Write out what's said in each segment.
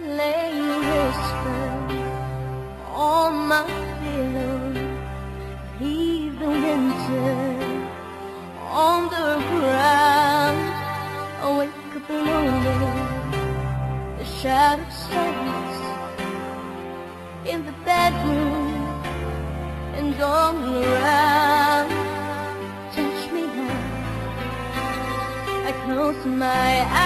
lay whisper on my pillow. Leave the winter on the ground. Awake up and over the shattered silence in the bedroom and all around. Touch me now. I close my eyes.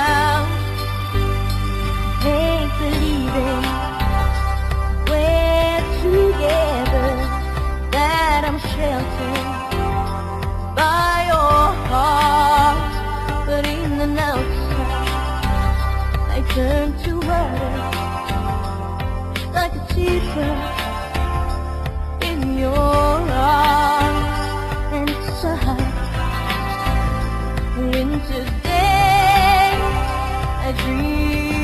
into day a dream.